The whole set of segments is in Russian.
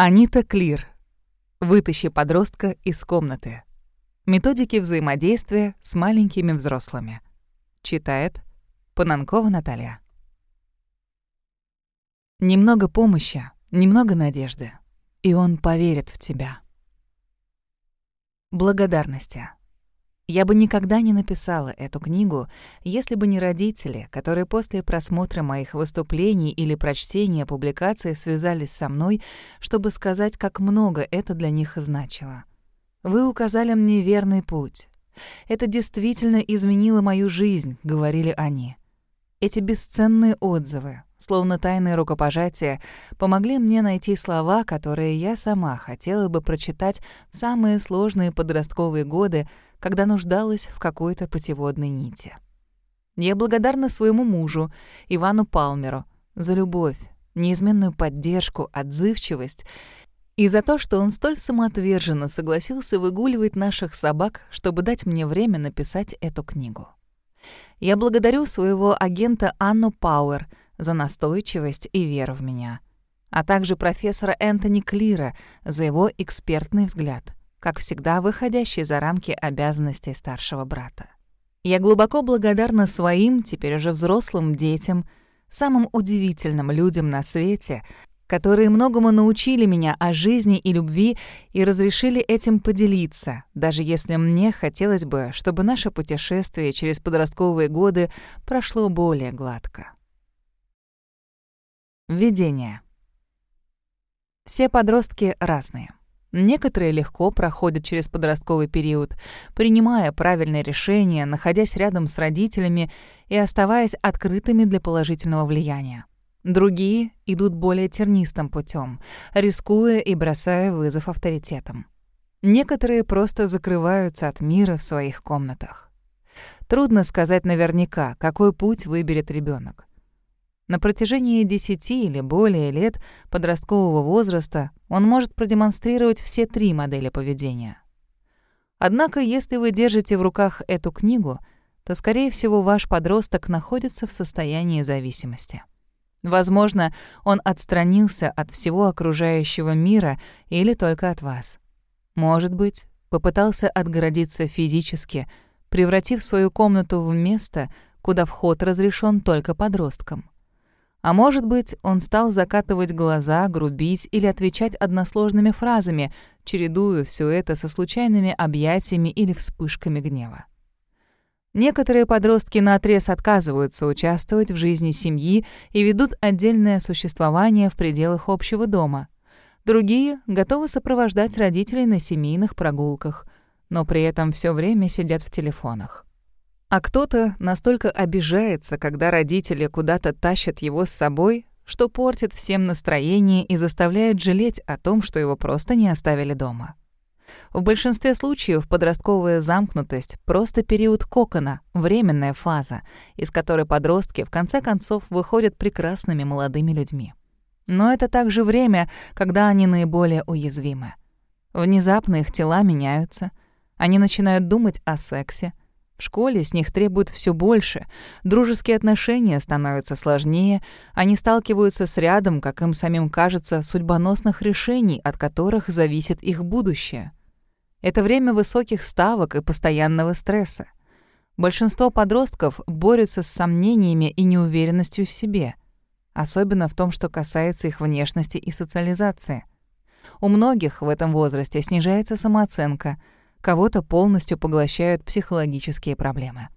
Анита Клир. Вытащи подростка из комнаты. Методики взаимодействия с маленькими взрослыми. Читает Пананкова Наталья. Немного помощи, немного надежды, и он поверит в тебя. Благодарности. Я бы никогда не написала эту книгу, если бы не родители, которые после просмотра моих выступлений или прочтения публикаций связались со мной, чтобы сказать, как много это для них значило. Вы указали мне верный путь. Это действительно изменило мою жизнь, говорили они. Эти бесценные отзывы, словно тайные рукопожатия, помогли мне найти слова, которые я сама хотела бы прочитать в самые сложные подростковые годы, когда нуждалась в какой-то путеводной нити. Я благодарна своему мужу, Ивану Палмеру, за любовь, неизменную поддержку, отзывчивость и за то, что он столь самоотверженно согласился выгуливать наших собак, чтобы дать мне время написать эту книгу. Я благодарю своего агента Анну Пауэр за настойчивость и веру в меня, а также профессора Энтони Клира за его экспертный взгляд, как всегда выходящий за рамки обязанностей старшего брата. Я глубоко благодарна своим, теперь уже взрослым детям, самым удивительным людям на свете, которые многому научили меня о жизни и любви и разрешили этим поделиться, даже если мне хотелось бы, чтобы наше путешествие через подростковые годы прошло более гладко. Введение. Все подростки разные. Некоторые легко проходят через подростковый период, принимая правильные решения, находясь рядом с родителями и оставаясь открытыми для положительного влияния. Другие идут более тернистым путем, рискуя и бросая вызов авторитетам. Некоторые просто закрываются от мира в своих комнатах. Трудно сказать наверняка, какой путь выберет ребенок. На протяжении 10 или более лет подросткового возраста он может продемонстрировать все три модели поведения. Однако, если вы держите в руках эту книгу, то, скорее всего, ваш подросток находится в состоянии зависимости. Возможно, он отстранился от всего окружающего мира или только от вас. Может быть, попытался отгородиться физически, превратив свою комнату в место, куда вход разрешен только подросткам. А может быть, он стал закатывать глаза, грубить или отвечать односложными фразами, чередуя все это со случайными объятиями или вспышками гнева. Некоторые подростки наотрез отказываются участвовать в жизни семьи и ведут отдельное существование в пределах общего дома. Другие готовы сопровождать родителей на семейных прогулках, но при этом все время сидят в телефонах. А кто-то настолько обижается, когда родители куда-то тащат его с собой, что портит всем настроение и заставляет жалеть о том, что его просто не оставили дома. В большинстве случаев подростковая замкнутость — просто период кокона, временная фаза, из которой подростки в конце концов выходят прекрасными молодыми людьми. Но это также время, когда они наиболее уязвимы. Внезапно их тела меняются, они начинают думать о сексе, в школе с них требуют все больше, дружеские отношения становятся сложнее, они сталкиваются с рядом, как им самим кажется, судьбоносных решений, от которых зависит их будущее. Это время высоких ставок и постоянного стресса. Большинство подростков борются с сомнениями и неуверенностью в себе, особенно в том, что касается их внешности и социализации. У многих в этом возрасте снижается самооценка — кого-то полностью поглощают психологические проблемы.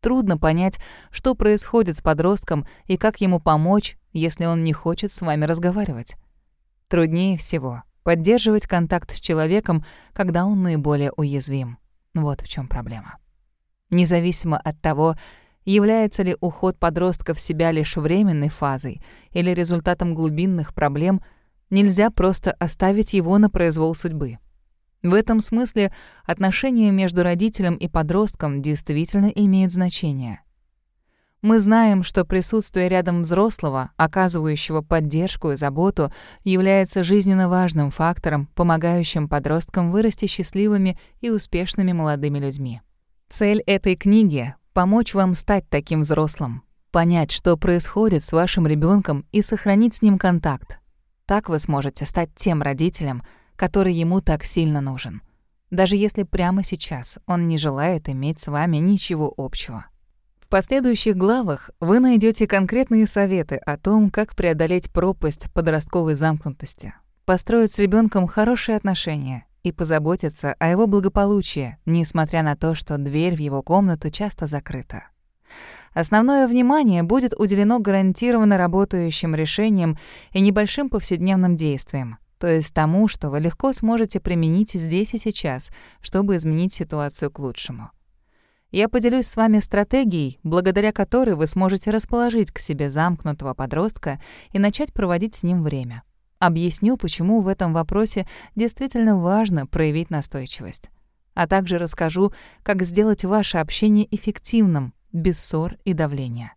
Трудно понять, что происходит с подростком и как ему помочь, если он не хочет с вами разговаривать. Труднее всего поддерживать контакт с человеком, когда он наиболее уязвим. Вот в чем проблема. Независимо от того, является ли уход подростка в себя лишь временной фазой или результатом глубинных проблем, нельзя просто оставить его на произвол судьбы. В этом смысле отношения между родителем и подростком действительно имеют значение. Мы знаем, что присутствие рядом взрослого, оказывающего поддержку и заботу, является жизненно важным фактором, помогающим подросткам вырасти счастливыми и успешными молодыми людьми. Цель этой книги — помочь вам стать таким взрослым, понять, что происходит с вашим ребенком и сохранить с ним контакт. Так вы сможете стать тем родителем, который ему так сильно нужен. Даже если прямо сейчас он не желает иметь с вами ничего общего. В последующих главах вы найдете конкретные советы о том, как преодолеть пропасть подростковой замкнутости, построить с ребенком хорошие отношения и позаботиться о его благополучии, несмотря на то, что дверь в его комнату часто закрыта. Основное внимание будет уделено гарантированно работающим решениям и небольшим повседневным действиям, то есть тому, что вы легко сможете применить здесь и сейчас, чтобы изменить ситуацию к лучшему. Я поделюсь с вами стратегией, благодаря которой вы сможете расположить к себе замкнутого подростка и начать проводить с ним время. Объясню, почему в этом вопросе действительно важно проявить настойчивость. А также расскажу, как сделать ваше общение эффективным, без ссор и давления.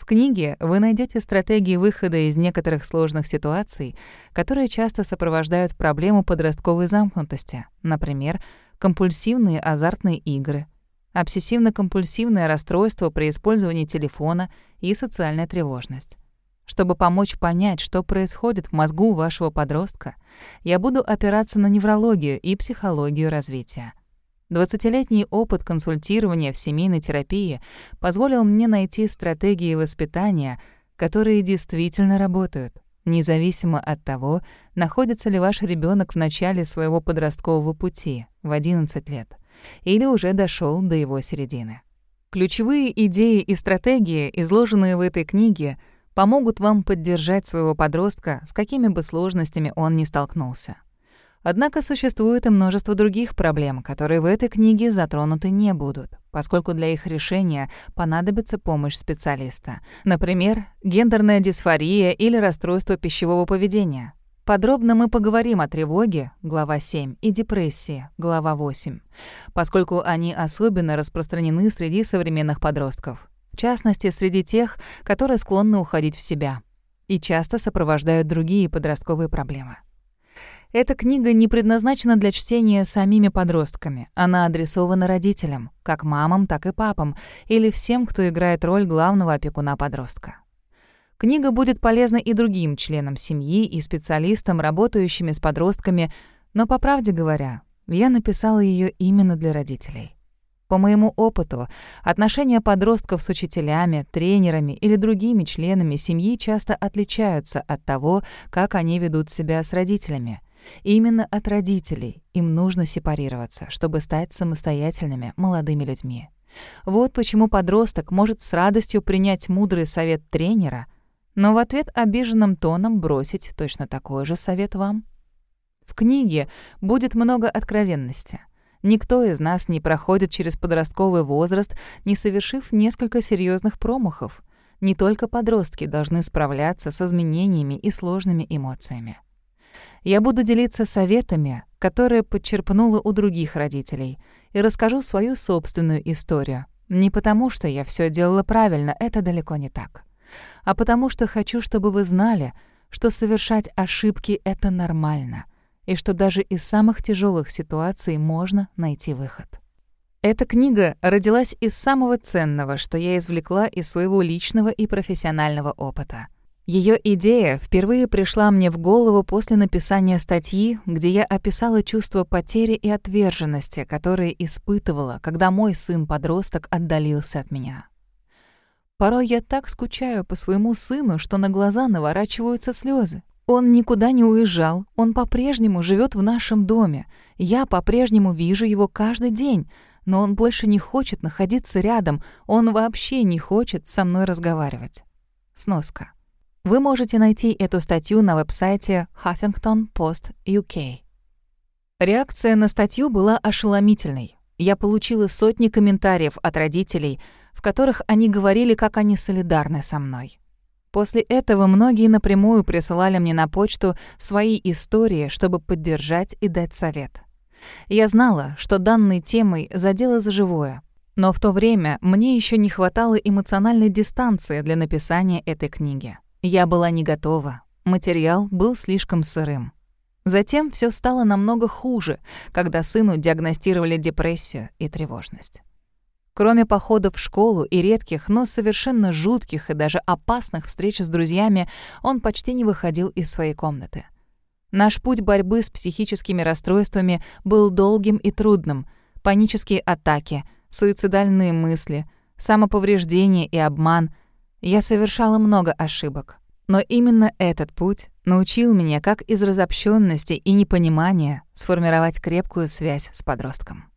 В книге вы найдете стратегии выхода из некоторых сложных ситуаций, которые часто сопровождают проблему подростковой замкнутости, например, компульсивные азартные игры — обсессивно-компульсивное расстройство при использовании телефона и социальная тревожность. Чтобы помочь понять, что происходит в мозгу вашего подростка, я буду опираться на неврологию и психологию развития. Двадцатилетний опыт консультирования в семейной терапии позволил мне найти стратегии воспитания, которые действительно работают, независимо от того, находится ли ваш ребенок в начале своего подросткового пути в 11 лет или уже дошел до его середины. Ключевые идеи и стратегии, изложенные в этой книге, помогут вам поддержать своего подростка, с какими бы сложностями он ни столкнулся. Однако существует и множество других проблем, которые в этой книге затронуты не будут, поскольку для их решения понадобится помощь специалиста. Например, гендерная дисфория или расстройство пищевого поведения, Подробно мы поговорим о тревоге, глава 7, и депрессии, глава 8, поскольку они особенно распространены среди современных подростков, в частности, среди тех, которые склонны уходить в себя и часто сопровождают другие подростковые проблемы. Эта книга не предназначена для чтения самими подростками. Она адресована родителям, как мамам, так и папам, или всем, кто играет роль главного опекуна подростка. Книга будет полезна и другим членам семьи, и специалистам, работающими с подростками, но, по правде говоря, я написала ее именно для родителей. По моему опыту, отношения подростков с учителями, тренерами или другими членами семьи часто отличаются от того, как они ведут себя с родителями. Именно от родителей им нужно сепарироваться, чтобы стать самостоятельными молодыми людьми. Вот почему подросток может с радостью принять мудрый совет тренера — но в ответ обиженным тоном бросить точно такой же совет вам. В книге будет много откровенности. Никто из нас не проходит через подростковый возраст, не совершив несколько серьезных промахов. Не только подростки должны справляться с изменениями и сложными эмоциями. Я буду делиться советами, которые подчерпнула у других родителей, и расскажу свою собственную историю. Не потому, что я все делала правильно, это далеко не так а потому что хочу, чтобы вы знали, что совершать ошибки — это нормально, и что даже из самых тяжелых ситуаций можно найти выход. Эта книга родилась из самого ценного, что я извлекла из своего личного и профессионального опыта. Ее идея впервые пришла мне в голову после написания статьи, где я описала чувство потери и отверженности, которые испытывала, когда мой сын-подросток отдалился от меня. Порой я так скучаю по своему сыну, что на глаза наворачиваются слезы. Он никуда не уезжал, он по-прежнему живет в нашем доме. Я по-прежнему вижу его каждый день, но он больше не хочет находиться рядом, он вообще не хочет со мной разговаривать. Сноска. Вы можете найти эту статью на веб-сайте Huffington Post UK. Реакция на статью была ошеломительной. Я получила сотни комментариев от родителей — в которых они говорили, как они солидарны со мной. После этого многие напрямую присылали мне на почту свои истории, чтобы поддержать и дать совет. Я знала, что данной темой задела за живое, но в то время мне еще не хватало эмоциональной дистанции для написания этой книги. Я была не готова, материал был слишком сырым. Затем все стало намного хуже, когда сыну диагностировали депрессию и тревожность. Кроме походов в школу и редких, но совершенно жутких и даже опасных встреч с друзьями, он почти не выходил из своей комнаты. Наш путь борьбы с психическими расстройствами был долгим и трудным. Панические атаки, суицидальные мысли, самоповреждение и обман. Я совершала много ошибок. Но именно этот путь научил меня, как из разобщенности и непонимания сформировать крепкую связь с подростком.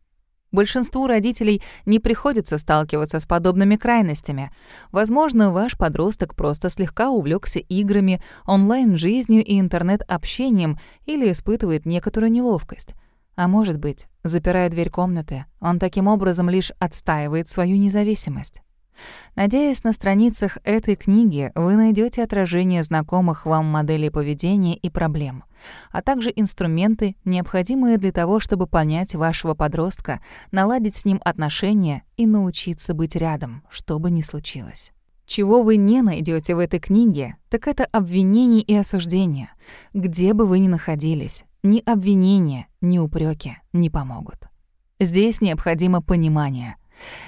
Большинству родителей не приходится сталкиваться с подобными крайностями. Возможно, ваш подросток просто слегка увлекся играми, онлайн-жизнью и интернет-общением или испытывает некоторую неловкость. А может быть, запирая дверь комнаты, он таким образом лишь отстаивает свою независимость. Надеюсь, на страницах этой книги вы найдете отражение знакомых вам моделей поведения и проблем, а также инструменты, необходимые для того, чтобы понять вашего подростка, наладить с ним отношения и научиться быть рядом, что бы ни случилось. Чего вы не найдете в этой книге, так это обвинений и осуждения. Где бы вы ни находились, ни обвинения, ни упреки не помогут. Здесь необходимо понимание —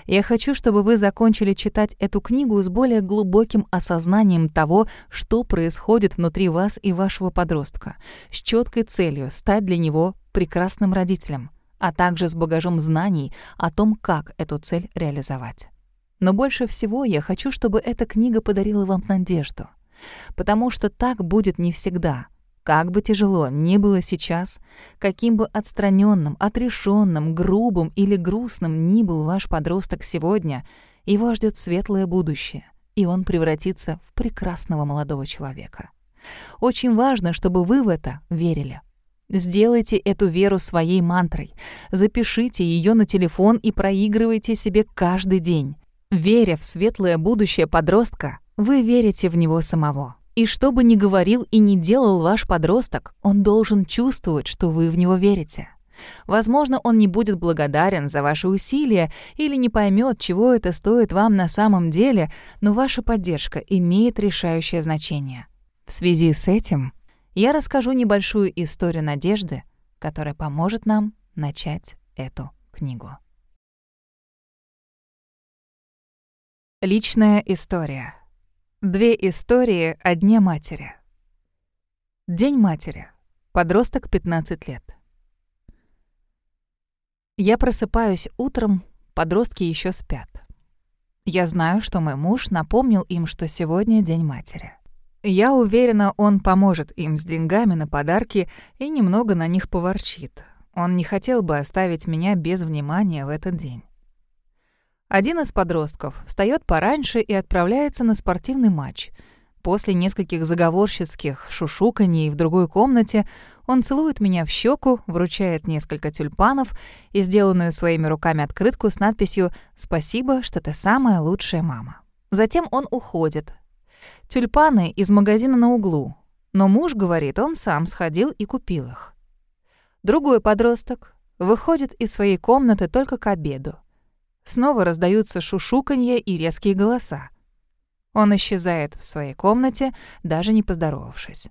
я хочу, чтобы вы закончили читать эту книгу с более глубоким осознанием того, что происходит внутри вас и вашего подростка, с четкой целью стать для него прекрасным родителем, а также с багажом знаний о том, как эту цель реализовать. Но больше всего я хочу, чтобы эта книга подарила вам надежду, потому что так будет не всегда — как бы тяжело ни было сейчас, каким бы отстраненным, отрешенным, грубым или грустным ни был ваш подросток сегодня, его ждет светлое будущее, и он превратится в прекрасного молодого человека. Очень важно, чтобы вы в это верили. Сделайте эту веру своей мантрой. Запишите ее на телефон и проигрывайте себе каждый день. Веря в светлое будущее подростка, вы верите в него самого. И что бы ни говорил и ни делал ваш подросток, он должен чувствовать, что вы в него верите. Возможно, он не будет благодарен за ваши усилия или не поймет, чего это стоит вам на самом деле, но ваша поддержка имеет решающее значение. В связи с этим я расскажу небольшую историю надежды, которая поможет нам начать эту книгу. Личная история. Две истории о Дне матери. День матери. Подросток 15 лет. Я просыпаюсь утром, подростки еще спят. Я знаю, что мой муж напомнил им, что сегодня День матери. Я уверена, он поможет им с деньгами на подарки и немного на них поворчит. Он не хотел бы оставить меня без внимания в этот день. Один из подростков встает пораньше и отправляется на спортивный матч. После нескольких заговорщицких шушуканий в другой комнате он целует меня в щеку, вручает несколько тюльпанов и сделанную своими руками открытку с надписью «Спасибо, что ты самая лучшая мама». Затем он уходит. Тюльпаны из магазина на углу, но муж говорит, он сам сходил и купил их. Другой подросток выходит из своей комнаты только к обеду. Снова раздаются шушуканье и резкие голоса. Он исчезает в своей комнате, даже не поздоровавшись.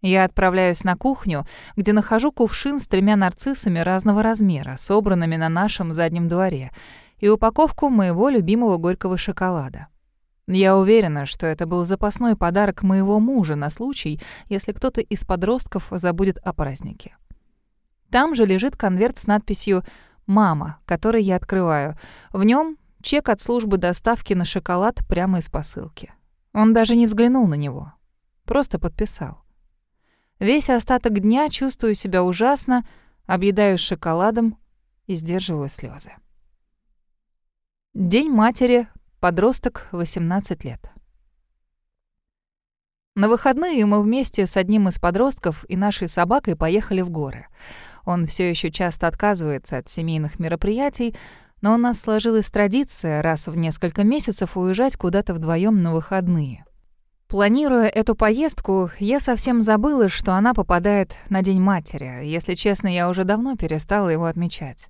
Я отправляюсь на кухню, где нахожу кувшин с тремя нарциссами разного размера, собранными на нашем заднем дворе, и упаковку моего любимого горького шоколада. Я уверена, что это был запасной подарок моего мужа на случай, если кто-то из подростков забудет о празднике. Там же лежит конверт с надписью «Мама», который я открываю. В нем чек от службы доставки на шоколад прямо из посылки. Он даже не взглянул на него. Просто подписал. Весь остаток дня чувствую себя ужасно, объедаюсь шоколадом и сдерживаю слезы. День матери, подросток, 18 лет. На выходные мы вместе с одним из подростков и нашей собакой поехали в горы. Он все еще часто отказывается от семейных мероприятий, но у нас сложилась традиция раз в несколько месяцев уезжать куда-то вдвоем на выходные. Планируя эту поездку, я совсем забыла, что она попадает на День матери. Если честно, я уже давно перестала его отмечать.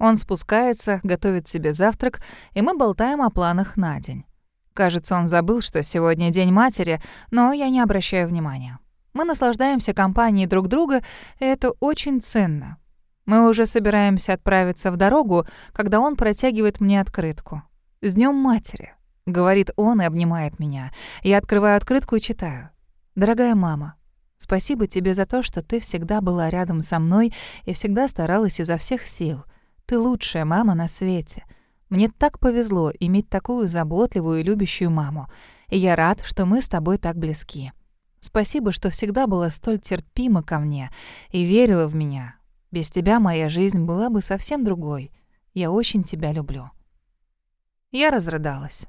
Он спускается, готовит себе завтрак, и мы болтаем о планах на день. Кажется, он забыл, что сегодня День матери, но я не обращаю внимания. Мы наслаждаемся компанией друг друга, и это очень ценно. Мы уже собираемся отправиться в дорогу, когда он протягивает мне открытку. «С днем матери», — говорит он и обнимает меня. Я открываю открытку и читаю. «Дорогая мама, спасибо тебе за то, что ты всегда была рядом со мной и всегда старалась изо всех сил. Ты лучшая мама на свете. Мне так повезло иметь такую заботливую и любящую маму. И я рад, что мы с тобой так близки. Спасибо, что всегда была столь терпима ко мне и верила в меня. Без тебя моя жизнь была бы совсем другой. Я очень тебя люблю». Я разрыдалась.